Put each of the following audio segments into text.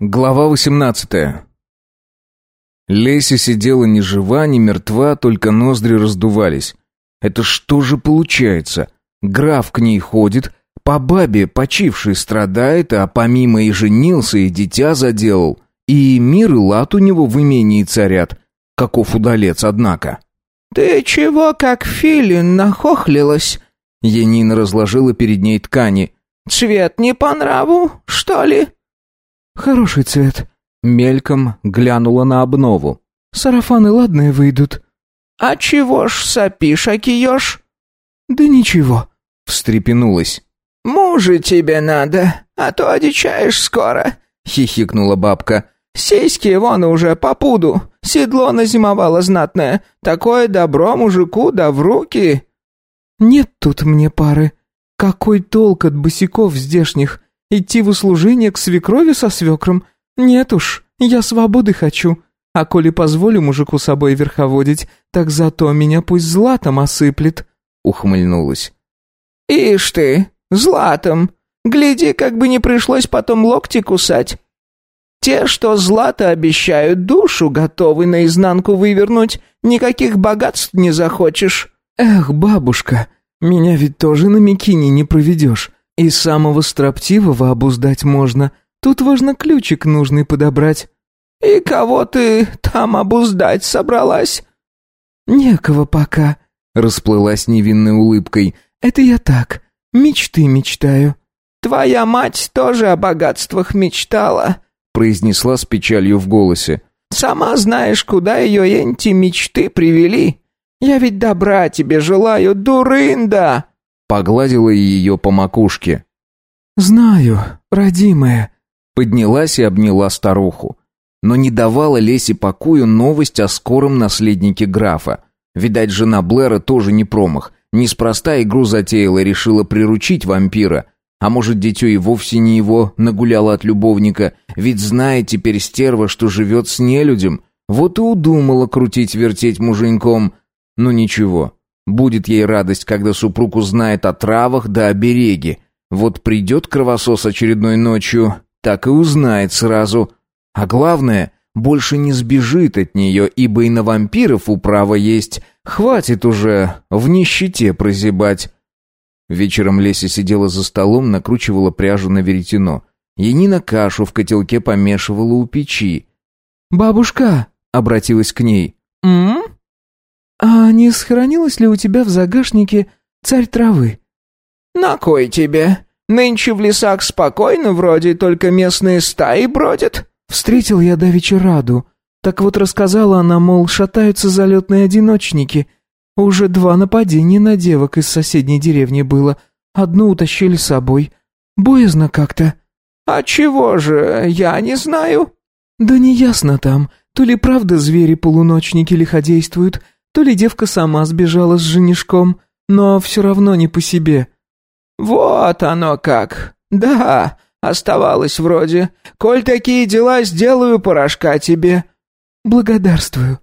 Глава 18. Леся сидела ни жива, ни мертва, только ноздри раздувались. Это что же получается? Граф к ней ходит, по бабе почивший страдает, а помимо и женился, и дитя заделал. И мир и лад у него в имении царят. Каков удалец, однако. «Ты чего, как филин, нахохлилась?» Янина разложила перед ней ткани. «Цвет не по нраву, что ли?» «Хороший цвет». Мельком глянула на обнову. «Сарафаны ладные выйдут». «А чего ж сопишь, окиешь?» «Да ничего», — встрепенулась. «Мужа тебе надо, а то одичаешь скоро», — хихикнула бабка. «Сиськи вон уже по пуду, седло назимовало знатное. Такое добро мужику да в руки». «Нет тут мне пары. Какой толк от босиков здешних? Идти в услужение к свекрови со свекром? Нет уж, я свободы хочу. А коли позволю мужику собой верховодить, так зато меня пусть златом осыплет», — ухмыльнулась. «Ишь ты, златом! Гляди, как бы не пришлось потом локти кусать. Те, что злато обещают, душу готовы наизнанку вывернуть, никаких богатств не захочешь». «Эх, бабушка, меня ведь тоже на Микине не проведешь. И самого строптивого обуздать можно. Тут важно ключик нужный подобрать. И кого ты там обуздать собралась? Некого пока, расплылась невинной улыбкой. Это я так, мечты мечтаю. Твоя мать тоже о богатствах мечтала, произнесла с печалью в голосе. Сама знаешь, куда ее эти мечты привели. Я ведь добра тебе желаю, дурында. Погладила ее по макушке. «Знаю, родимая», — поднялась и обняла старуху. Но не давала Лесе покою новость о скором наследнике графа. Видать, жена Блэра тоже не промах. Неспроста игру затеяла решила приручить вампира. А может, дитё и вовсе не его нагуляла от любовника, ведь знает теперь стерва, что живет с нелюдем. Вот и удумала крутить-вертеть муженьком. Ну ничего, Будет ей радость, когда супруг узнает о травах да обереге. Вот придет кровосос очередной ночью, так и узнает сразу. А главное, больше не сбежит от нее, ибо и на вампиров управа есть. Хватит уже в нищете прозябать. Вечером Леся сидела за столом, накручивала пряжу на веретено. Янина кашу в котелке помешивала у печи. «Бабушка!» — обратилась к ней. «М?», -м «А не сохранилось ли у тебя в загашнике царь травы?» «На кой тебе? Нынче в лесах спокойно, вроде только местные стаи бродят». «Встретил я давеча Раду. Так вот рассказала она, мол, шатаются залетные одиночники. Уже два нападения на девок из соседней деревни было. Одну утащили с собой. Боязно как-то». «А чего же, я не знаю». «Да не ясно там. То ли правда звери-полуночники лиходействуют, то ли девка сама сбежала с женишком, но все равно не по себе». «Вот оно как! Да, оставалось вроде. Коль такие дела сделаю, порошка тебе». «Благодарствую».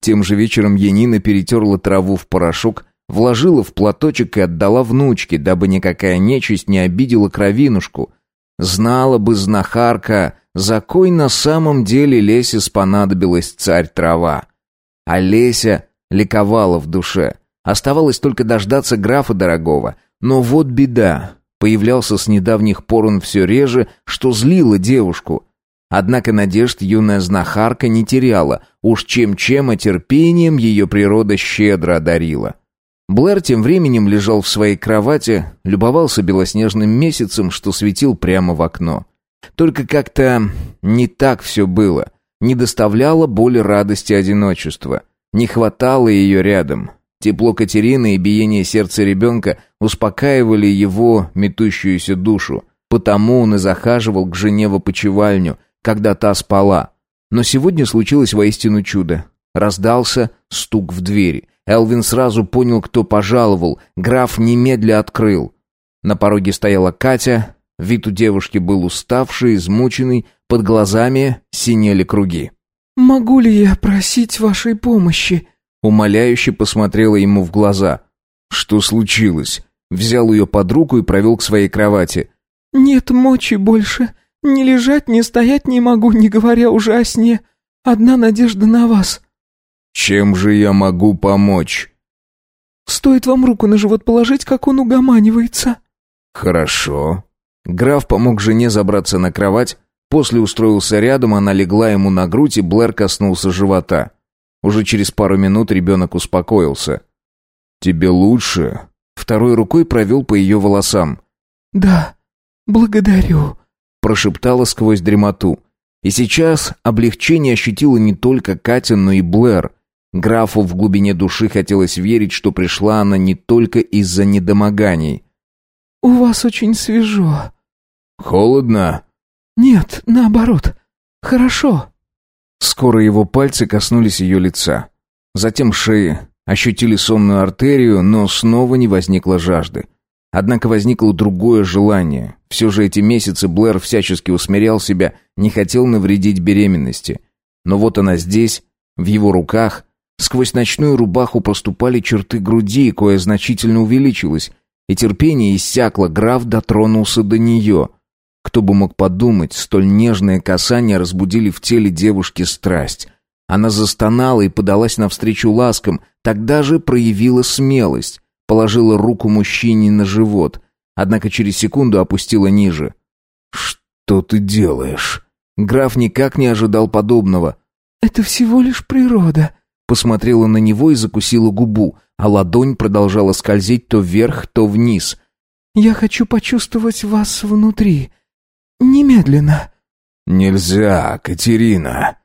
Тем же вечером Янина перетерла траву в порошок, вложила в платочек и отдала внучке, дабы никакая нечисть не обидела кровинушку. Знала бы знахарка, за кой на самом деле Лесе спонадобилась царь-трава. А Леся ликовала в душе. Оставалось только дождаться графа дорогого. Но вот беда. Появлялся с недавних пор он все реже, что злило девушку. Однако надежд юная знахарка не теряла. Уж чем-чем, а терпением ее природа щедро одарила. Блэр тем временем лежал в своей кровати, любовался белоснежным месяцем, что светил прямо в окно. Только как-то не так все было. Не доставляло боли радости одиночества. Не хватало ее рядом. Тепло Катерины и биение сердца ребенка успокаивали его метущуюся душу. Потому он и захаживал к жене в опочивальню, когда та спала. Но сегодня случилось воистину чудо. Раздался стук в двери. Элвин сразу понял, кто пожаловал. Граф немедля открыл. На пороге стояла Катя. Вид у девушки был уставший, измученный, под глазами синели круги. «Могу ли я просить вашей помощи?» Умоляюще посмотрела ему в глаза. «Что случилось?» Взял ее под руку и провел к своей кровати. «Нет мочи больше. Ни лежать, ни стоять не могу, не говоря уже о сне. Одна надежда на вас». «Чем же я могу помочь?» «Стоит вам руку на живот положить, как он угоманивается». «Хорошо». Граф помог жене забраться на кровать, после устроился рядом, она легла ему на грудь, и Блэр коснулся живота. Уже через пару минут ребенок успокоился. «Тебе лучше?» Второй рукой провел по ее волосам. «Да, благодарю», — прошептала сквозь дремоту. И сейчас облегчение ощутила не только Катя, но и Блэр. Графу в глубине души хотелось верить, что пришла она не только из-за недомоганий. «У вас очень свежо». «Холодно?» «Нет, наоборот. Хорошо». Скоро его пальцы коснулись ее лица. Затем шеи, ощутили сонную артерию, но снова не возникло жажды. Однако возникло другое желание. Все же эти месяцы Блэр всячески усмирял себя, не хотел навредить беременности. Но вот она здесь, в его руках. Сквозь ночную рубаху проступали черты груди, кое значительно увеличилось. И терпение иссякло, граф дотронулся до нее. Кто бы мог подумать, столь нежные касания разбудили в теле девушки страсть. Она застонала и подалась навстречу ласкам, тогда же проявила смелость, положила руку мужчине на живот, однако через секунду опустила ниже. «Что ты делаешь?» Граф никак не ожидал подобного. «Это всего лишь природа», посмотрела на него и закусила губу, а ладонь продолжала скользить то вверх, то вниз. «Я хочу почувствовать вас внутри. Немедленно». «Нельзя, Катерина».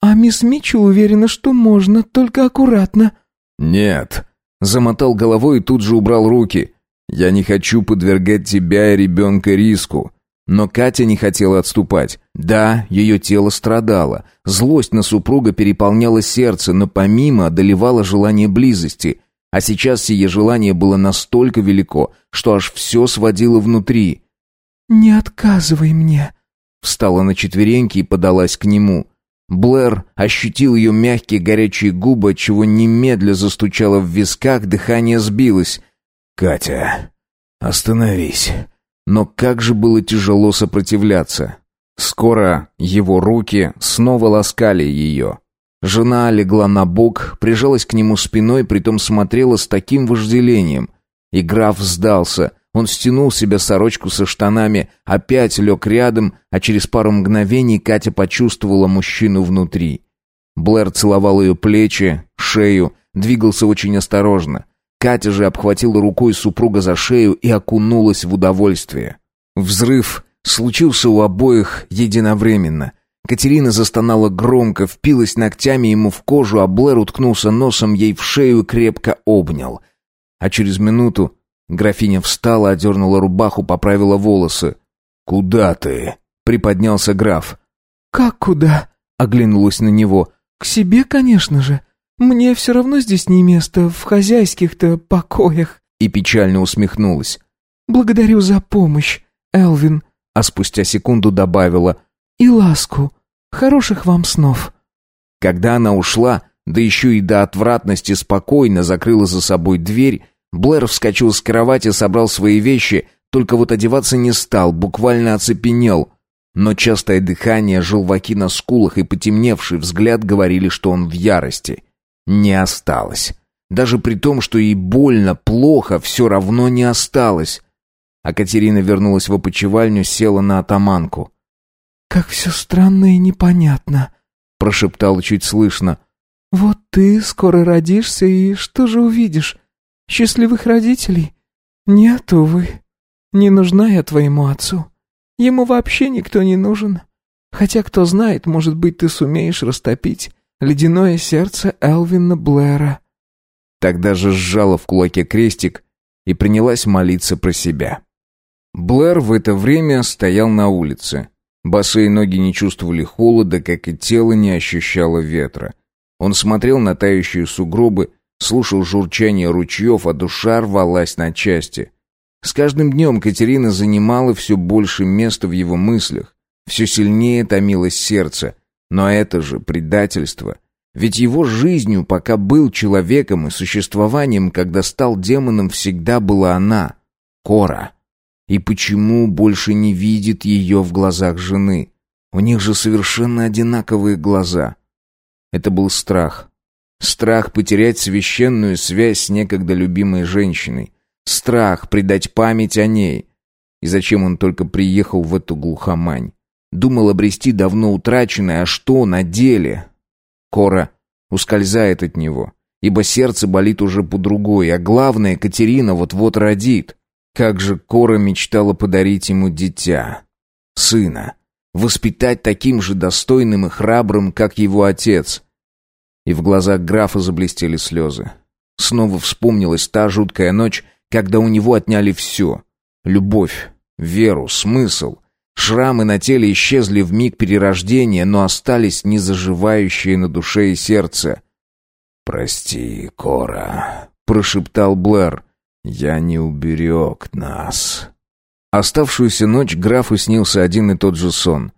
«А мисс Митчелл уверена, что можно, только аккуратно». «Нет». Замотал головой и тут же убрал руки. «Я не хочу подвергать тебя и ребенка риску». Но Катя не хотела отступать. Да, ее тело страдало. Злость на супруга переполняла сердце, но помимо одолевало желание близости. А сейчас сие желание было настолько велико, что аж все сводило внутри. «Не отказывай мне», Встала на четвереньки и подалась к нему. Блэр ощутил ее мягкие горячие губы, чего немедля застучало в висках, дыхание сбилось. «Катя, остановись!» Но как же было тяжело сопротивляться. Скоро его руки снова ласкали ее. Жена легла на бок, прижалась к нему спиной, притом смотрела с таким вожделением. И граф сдался — он стянул себе сорочку со штанами, опять лег рядом, а через пару мгновений Катя почувствовала мужчину внутри. Блэр целовал ее плечи, шею, двигался очень осторожно. Катя же обхватила рукой супруга за шею и окунулась в удовольствие. Взрыв случился у обоих единовременно. Катерина застонала громко, впилась ногтями ему в кожу, а Блэр уткнулся носом ей в шею и крепко обнял. А через минуту Графиня встала, одернула рубаху, поправила волосы. «Куда ты?» — приподнялся граф. «Как куда?» — оглянулась на него. «К себе, конечно же. Мне все равно здесь не место, в хозяйских-то покоях». И печально усмехнулась. «Благодарю за помощь, Элвин», а спустя секунду добавила. «И ласку. Хороших вам снов». Когда она ушла, да еще и до отвратности спокойно закрыла за собой дверь, Блэр вскочил с кровати, собрал свои вещи, только вот одеваться не стал, буквально оцепенел. Но частое дыхание, желваки на скулах и потемневший взгляд говорили, что он в ярости. Не осталось. Даже при том, что ей больно, плохо, все равно не осталось. А Катерина вернулась в опочивальню, села на атаманку. «Как все странно и непонятно», — прошептала чуть слышно. «Вот ты скоро родишься, и что же увидишь? Счастливых родителей? Нет, увы. Не нужна я твоему отцу. Ему вообще никто не нужен. Хотя, кто знает, может быть, ты сумеешь растопить ледяное сердце Элвина Блэра». Тогда же сжала в кулаке крестик и принялась молиться про себя. Блэр в это время стоял на улице. Босые ноги не чувствовали холода, как и тело не ощущало ветра. Он смотрел на тающие сугробы, слушал журчание ручьев, а душа рвалась на части. С каждым днем Катерина занимала все больше места в его мыслях, все сильнее томилось сердце, но это же предательство. Ведь его жизнью, пока был человеком и существованием, когда стал демоном, всегда была она, Кора. И почему больше не видит ее в глазах жены? У них же совершенно одинаковые глаза. Это был страх. Страх потерять священную связь с некогда любимой женщиной. Страх предать память о ней. И зачем он только приехал в эту глухомань? Думал обрести давно утраченное, а что на деле? Кора ускользает от него, ибо сердце болит уже по другой, а главное, Катерина вот-вот родит. Как же Кора мечтала подарить ему дитя, сына, воспитать таким же достойным и храбрым, как его отец. И в глазах графа заблестели слезы. Снова вспомнилась та жуткая ночь, когда у него отняли все — любовь, веру, смысл, Шрамы на теле исчезли в миг перерождения, но остались незаживающие на душе и сердце. «Прости, Кора», — прошептал Блэр. «Я не уберег нас». Оставшуюся ночь графу снился один и тот же сон.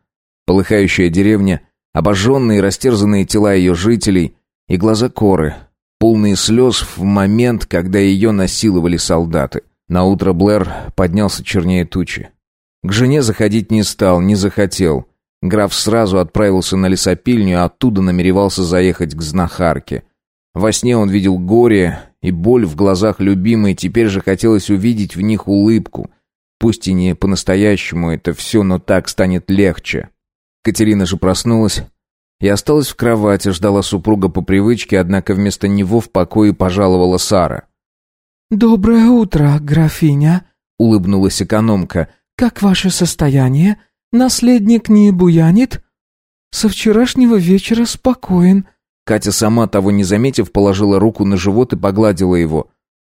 Полыхающая деревня, обожженные и растерзанные тела ее жителей и глаза Коры, полные слез в момент, когда ее насиловали солдаты. Наутро Блэр поднялся чернее тучи. К жене заходить не стал, не захотел. Граф сразу отправился на лесопильню, а оттуда намеревался заехать к знахарке. Во сне он видел горе и боль в глазах любимой, теперь же хотелось увидеть в них улыбку. Пусть и не по-настоящему это все, но так станет легче. Катерина же проснулась и осталась в кровати, ждала супруга по привычке, однако вместо него в покое пожаловала Сара. «Доброе утро, графиня», — улыбнулась экономка, «Как ваше состояние? Наследник не буянит?» «Со вчерашнего вечера спокоен». Катя, сама того не заметив, положила руку на живот и погладила его.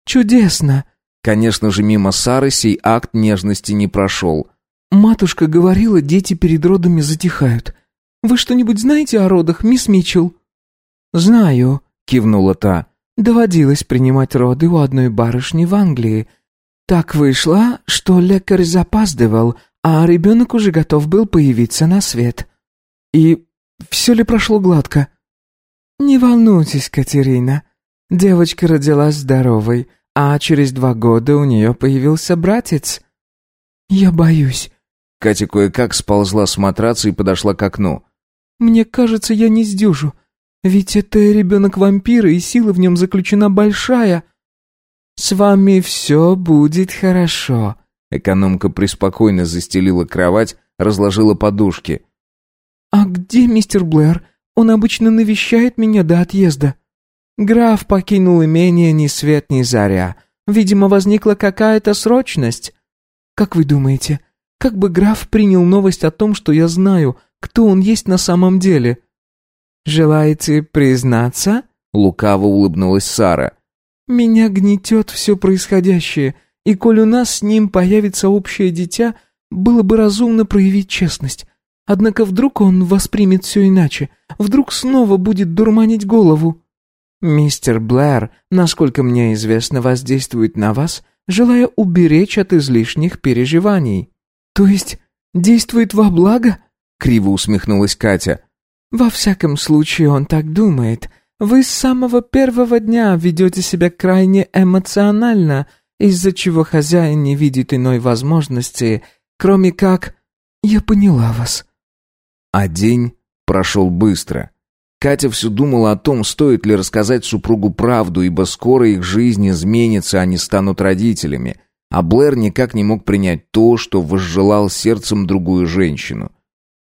«Чудесно!» Конечно же, мимо Сары сей акт нежности не прошел. «Матушка говорила, дети перед родами затихают. Вы что-нибудь знаете о родах, мисс Митчелл?» «Знаю», — кивнула та. «Доводилось принимать роды у одной барышни в Англии. Так вышло, что лекарь запаздывал, а ребенок уже готов был появиться на свет. И все ли прошло гладко? Не волнуйтесь, Катерина. Девочка родилась здоровой, а через два года у нее появился братец. Я боюсь. Катя кое-как сползла с матраца и подошла к окну. Мне кажется, я не сдюжу. Ведь это ребенок вампира, и сила в нем заключена большая. «С вами все будет хорошо». Экономка преспокойно застелила кровать, разложила подушки. «А где мистер Блэр? Он обычно навещает меня до отъезда». «Граф покинул имение ни свет ни заря. Видимо, возникла какая-то срочность». «Как вы думаете, как бы граф принял новость о том, что я знаю, кто он есть на самом деле?» «Желаете признаться?» Лукаво улыбнулась Сара. Меня гнетет все происходящее, и коль у нас с ним появится общее дитя, было бы разумно проявить честность. Однако вдруг он воспримет все иначе, вдруг снова будет дурманить голову. Мистер Блэр, насколько мне известно, воздействует на вас, желая уберечь от излишних переживаний. То есть действует во благо? Криво усмехнулась Катя. Во всяком случае, он так думает — вы с самого первого дня ведете себя крайне эмоционально, из-за чего хозяин не видит иной возможности, кроме как... Я поняла вас». А день прошел быстро. Катя все думала о том, стоит ли рассказать супругу правду, ибо скоро их жизнь изменится, они станут родителями. А Блэр никак не мог принять то, что возжелал сердцем другую женщину.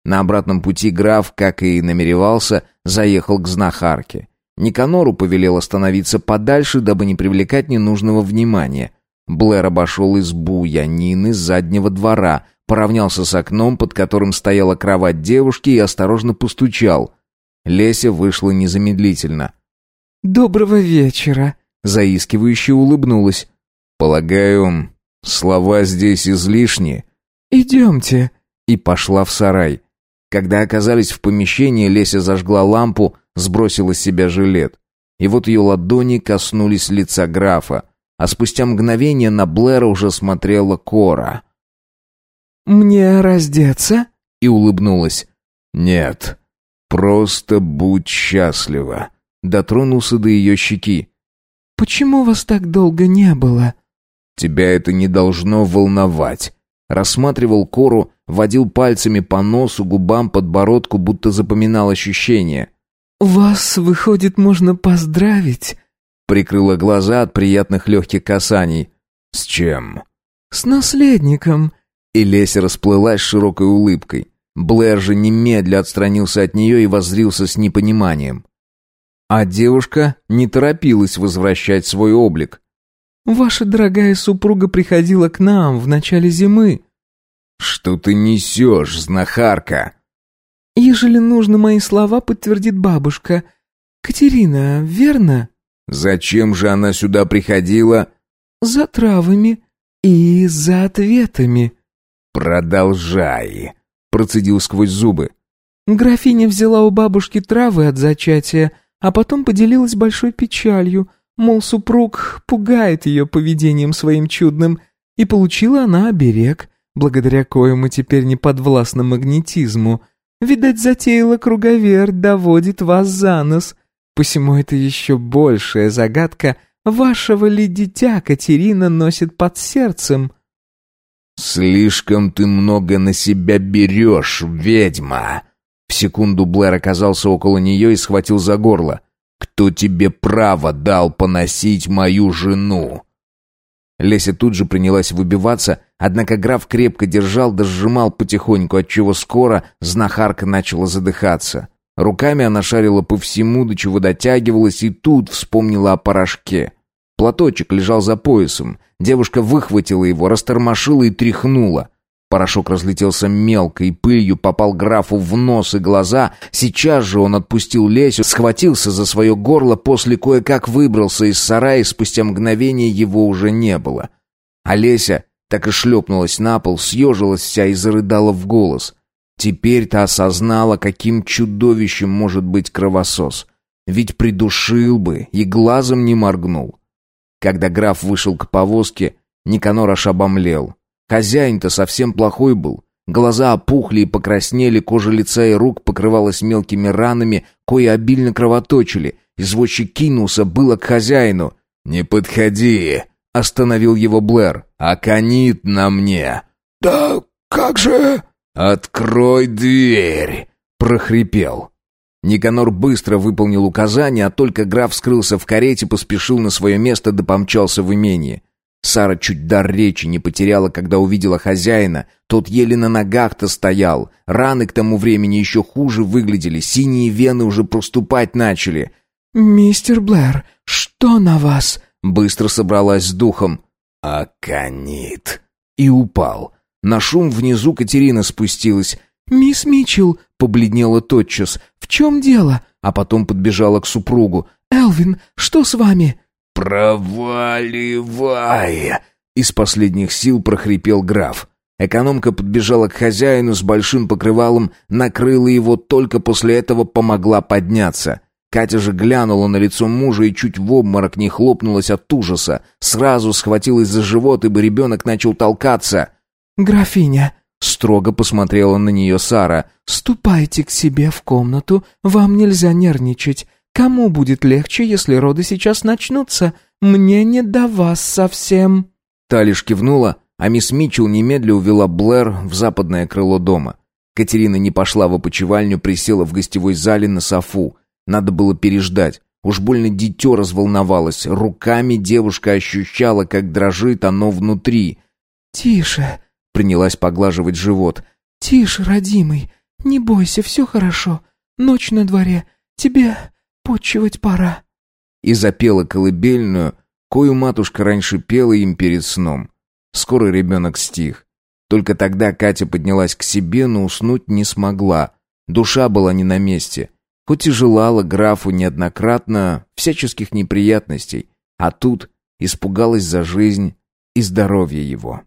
На обратном пути граф, как и намеревался, заехал к знахарке. Никанору повелел остановиться подальше, дабы не привлекать ненужного внимания. Блэр обошел избу Янины с заднего двора, поравнялся с окном, под которым стояла кровать девушки, и осторожно постучал. Леся вышла незамедлительно. «Доброго вечера», — заискивающе улыбнулась. «Полагаю, слова здесь излишни?» «Идемте», — и пошла в сарай. Когда оказались в помещении, Леся зажгла лампу, сбросила с себя жилет. И вот ее ладони коснулись лица графа, а спустя мгновение на Блэра уже смотрела Кора. «Мне раздеться?» И улыбнулась. «Нет, просто будь счастлива». Дотронулся до ее щеки. «Почему вас так долго не было?» «Тебя это не должно волновать». Рассматривал кору, водил пальцами по носу, губам, подбородку, будто запоминал ощущения. «Вас, выходит, можно поздравить?» Прикрыла глаза от приятных легких касаний. «С чем?» «С наследником». И Леся расплылась широкой улыбкой. Блэр же немедля отстранился от нее и воззрился с непониманием. А девушка не торопилась возвращать свой облик. «Ваша дорогая супруга приходила к нам в начале зимы». «Что ты несешь, знахарка?» «Ежели нужно, мои слова подтвердит бабушка. Катерина, верно?» «Зачем же она сюда приходила?» «За травами и за ответами». «Продолжай», — процедил сквозь зубы. Графиня взяла у бабушки травы от зачатия, а потом поделилась большой печалью, мол, супруг пугает ее поведением своим чудным, и получила она оберег, благодаря коему теперь не подвластна магнетизму. Видать, затеяла круговерть, доводит вас за нос. Посему это еще большая загадка, вашего ли дитя Катерина носит под сердцем. «Слишком ты много на себя берешь, ведьма!» В секунду Блэр оказался около нее и схватил за горло. «Кто тебе право дал поносить мою жену?» Леся тут же принялась выбиваться, однако граф крепко держал да сжимал потихоньку, отчего скоро знахарка начала задыхаться. Руками она шарила по всему, до чего дотягивалась, и тут вспомнила о порошке. Платочек лежал за поясом. Девушка выхватила его, растормошила и тряхнула. Порошок разлетелся мелко и пылью попал графу в нос и глаза. Сейчас же он отпустил Лесю, схватился за свое горло, после кое-как выбрался из сарая, и спустя мгновение его уже не было. А Леся так и шлепнулась на пол, съежилась вся и зарыдала в голос. Теперь-то осознала, каким чудовищем может быть кровосос. Ведь придушил бы и глазом не моргнул. Когда граф вышел к повозке, Никанор аж обомлел. Хозяин-то совсем плохой был. Глаза опухли и покраснели, кожа лица и рук покрывалась мелкими ранами, кое обильно кровоточили. Извозчик кинулся было к хозяину. «Не подходи!» — остановил его Блэр. «Аконит на мне!» «Да как же...» «Открой дверь!» — прохрипел. Никанор быстро выполнил указание, а только граф скрылся в карете, поспешил на свое место да помчался в имение. Сара чуть дар речи не потеряла, когда увидела хозяина. Тот еле на ногах-то стоял. Раны к тому времени еще хуже выглядели, синие вены уже проступать начали. «Мистер Блэр, что на вас?» Быстро собралась с духом. «Аконит!» И упал. На шум внизу Катерина спустилась. «Мисс Митчелл!» — побледнела тотчас. «В чем дело?» А потом подбежала к супругу. «Элвин, что с вами?» «Проваливай!» Из последних сил прохрипел граф. Экономка подбежала к хозяину с большим покрывалом, накрыла его, только после этого помогла подняться. Катя же глянула на лицо мужа и чуть в обморок не хлопнулась от ужаса. Сразу схватилась за живот, ибо ребенок начал толкаться. «Графиня!» — строго посмотрела на нее Сара. «Ступайте к себе в комнату, вам нельзя нервничать. Кому будет легче, если роды сейчас начнутся? Мне не до вас совсем». Та лишь кивнула, а мисс Митчелл немедля увела Блэр в западное крыло дома. Катерина не пошла в опочивальню, присела в гостевой зале на софу. Надо было переждать. Уж больно дитё разволновалось. Руками девушка ощущала, как дрожит оно внутри. «Тише», — принялась поглаживать живот. «Тише, родимый. Не бойся, все хорошо. Ночь на дворе. Тебе почивать пора». И запела колыбельную, кою матушка раньше пела им перед сном. Скоро ребенок стих. Только тогда Катя поднялась к себе, но уснуть не смогла. Душа была не на месте. Хоть и желала графу неоднократно всяческих неприятностей, а тут испугалась за жизнь и здоровье его.